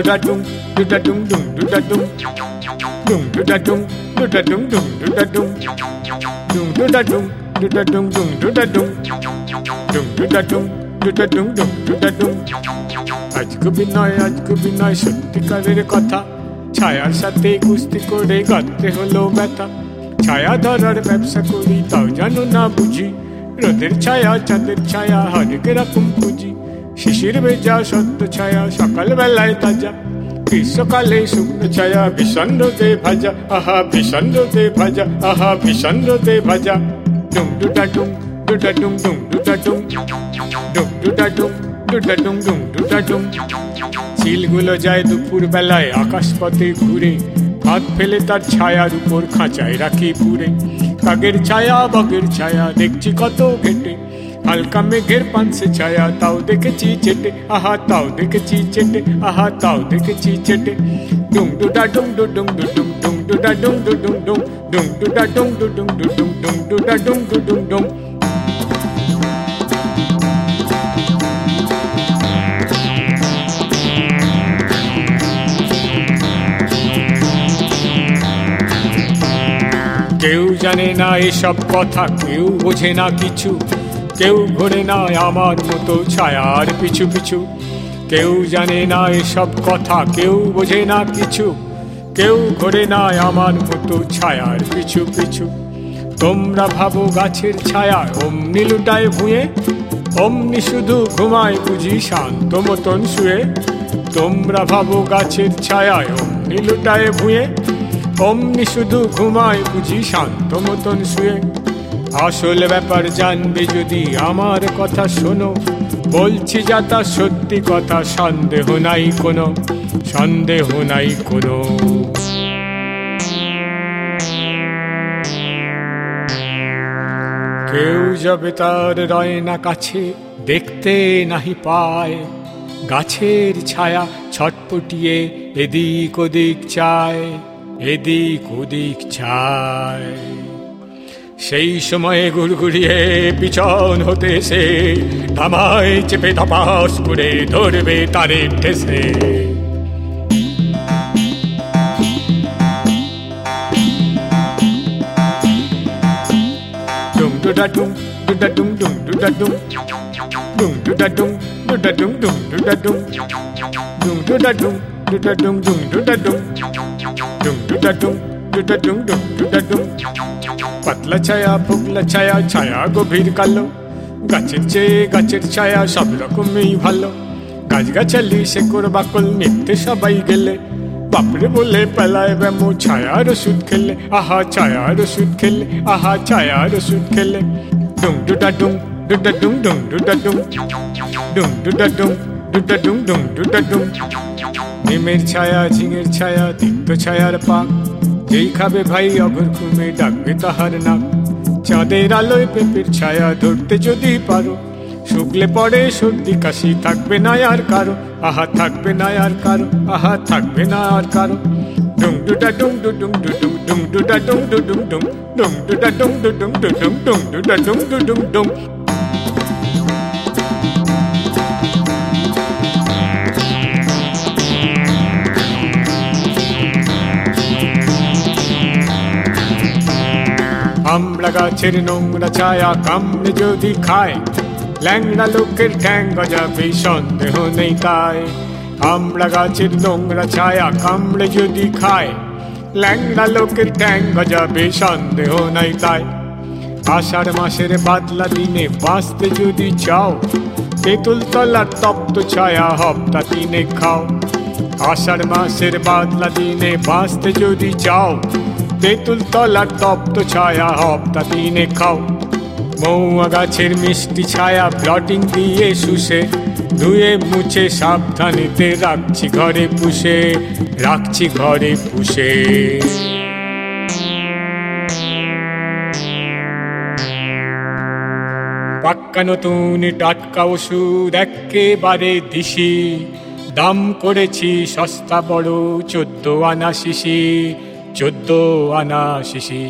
Do ডা ডুম do ডা ডুম ডুম do ডা ডুম ডুম ডু ডা ডুম ডু ডা ডুম ডুম ডু ডা ডুম ডুম ডু ডা ডুম ডু ডা ডুম ডুম ডু ডা ডুম ডুম ডু ডা ডুম ডু ডা ডুম ডুম ডু ডা ডুম আজ কবি নয় আজ কবি নয় সত্যিকারের কথা ছায়ার সাথে কুস্তি করে গাতে হলো ব্যথা ছায়া ধরার ব্যবসা করি তাও জানো না বুঝি রোদের ছায়া চাঁদের ছায়া হরেক রকম পুঁজি শিশির ভেজা সত্য ছায়া সকাল বেলায় তাজা। গ্রীষ্মকালে শুকনো ছায়া ভীষণ রোদে ভাজা, আহা ভীষণ রোদে ভাজা আহা ভীষণ রোদে ভাজা ডুম ডুডা ডুম ডুডা ডুম ডুম ডুডা ডুম ডুম ডুডা ডুম ডুডা ডুম ডুম ডুডা ডুম চিলগুলো যায় দুপুর বেলায় আকাশপথে ঘুরে। হাত ফেলে তার ছায়ার উপর খাঁচায় রাখি পুরে। কাগের ছায়া, বগের ছায়া, দেখছি কত ঘেটে। হালকা মেঘের পানসে ছায়া তাও দেখেছি চেটে আহা তাও দেখেছি চেটে আহা তাও দেখেছি চেটে ডুম ডুডা ডুম ডু ডুম ডু ডুম ডুম ডুডা ডুম ডু ডুম ডুম ডুম ডুডা ডুম ডু ডুম ডু ডুম ডুম ডুডা ডুম ডু ডুম ডুম কেউ জানে না এসব কথা কেউ বোঝে না কিছু কেউ ঘোরে না আমার মতো ছায়ার পিছু পিছু। কেউ জানে না এসব কথা, কেউ বোঝে না কিছু। কেউ ঘোরে না আমার মতো ছায়ার পিছু পিছু। তোমরা ভাবো গাছের ছায়া অমনি লুটায় ভুঁয়ে। অমনি শুধু ঘুমায় বুঝি শান্ত মতন শুয়ে। তোমরা ভাবো গাছের ছায়ায় অমনি লুটায় ভুঁয়ে। অমনি শুধু ঘুমায় বুঝি শান্ত মতন শুয়ে। আসল ব্যাপার জানবে যদি আমার কথা শোনো। বলছি যা তা সত্যি কথা, সন্দেহ নাই কোনো, সন্দেহ নাই কোনো। কেউ যাবে তার রয় না কাছে, দেখতে নাহি পায়। গাছের ছায়া ছটপটিয়ে এদিক ওদিক চায়, এদিক ওদিক চায়। সেই সময়ে গুড়গুড়িয়ে পিছন হতে সে ধামায় চেপে ধপাস করে ধরবে তারে ঠেসে ডুম ডুডা ডুম ডুডা ডুম ডুম ডুডা ডুম ডুম ডুডা ডুম ডুডা ডুম ডুম ডুডা ডুম ডুম ডুডা ডুম ডুডা ডুম ডুম ডুডা ডুম ডুম ডুডা ডুম ডুডা ডুম ডুম ডুডা ডুম পাতলা ছায়া ফুগলা ছায়া ছায়া গভীর কালো গাছের চেয়ে গাছের ছায়া সব রকমই ভালো গাছগাছালি শেকড় বাকল মিথ্যে সবাই গেলে বাপরে বলে পেলায় ব্যামো ছায়ার ওষুধ খেলে আহা ছায়ার ওষুধ খেলে আহা ছায়ার ওষুধ খেলে ডুম ডুডা ডুম ডুডা ডুম ডুম ডুডা ডুম ডুম ডুডা ডুম ডুডা ডুম ডুম ডুডা ডুম নিমের ছায়া ঝিঙের ছায়া তিক্ত ছায়ার পাক যেই খাবে ভাই অঘর ঘুমে ডাকবে তাহার নাক চাঁদের আলোয় পেঁপের ছায়া ধরতে যদি পারো শুকলে পড়ে সর্দি কাশি থাকবে না আর কারও আহা থাকবে না আর কারও আহা থাকবে না আর কারও ডুম ডুডা ডুম ডু ডুম ডু ডুম ডুম ডুডা ডুম ডু ডুম ডুম ডুম ডুডা ডুম ডু ডুম ডু ডুম ডুম ডুডা ডুম ডু ডুম ডুম আমড়া গাছের নোংরা ছায়া কামড়ে যদি খায়, ল্যাংড়া লোকের ঠ্যাং গজাবে সন্দেহ নেই কায় আমড়া গাছের নোংরা ছায়া কামড়ে যদি খায়, ল্যাংড়া লোকের ঠ্যাং গজাবে সন্দেহ নাই তাই। আষাঢ় মাসের বাদলা দিনে বাঁচতে যদি চাও তেঁতুল তলার তপ্ত ছায়া হপ্তা দিনে খাও। আষাঢ় মাসের বাদলা দিনে বাঁচতে যদি চাও তেঁতুল তলার তপ্ত ছায়া হপ্তা দিনে খাও। মৌয়া গাছের মিষ্টি ছায়া, ব্লটিং দিয়ে শুষে, ধুয়ে মুছে সাবধানেতে রাখছি ঘরে পুষে, রাখছি ঘরে পুষে। পাক্কা নতুন টাটকা ওষুধ একেবারে দিশি, দাম করেছি সস্তা বড় চোদ্দ আনা শিশি। চোদ্দ আনা শিশি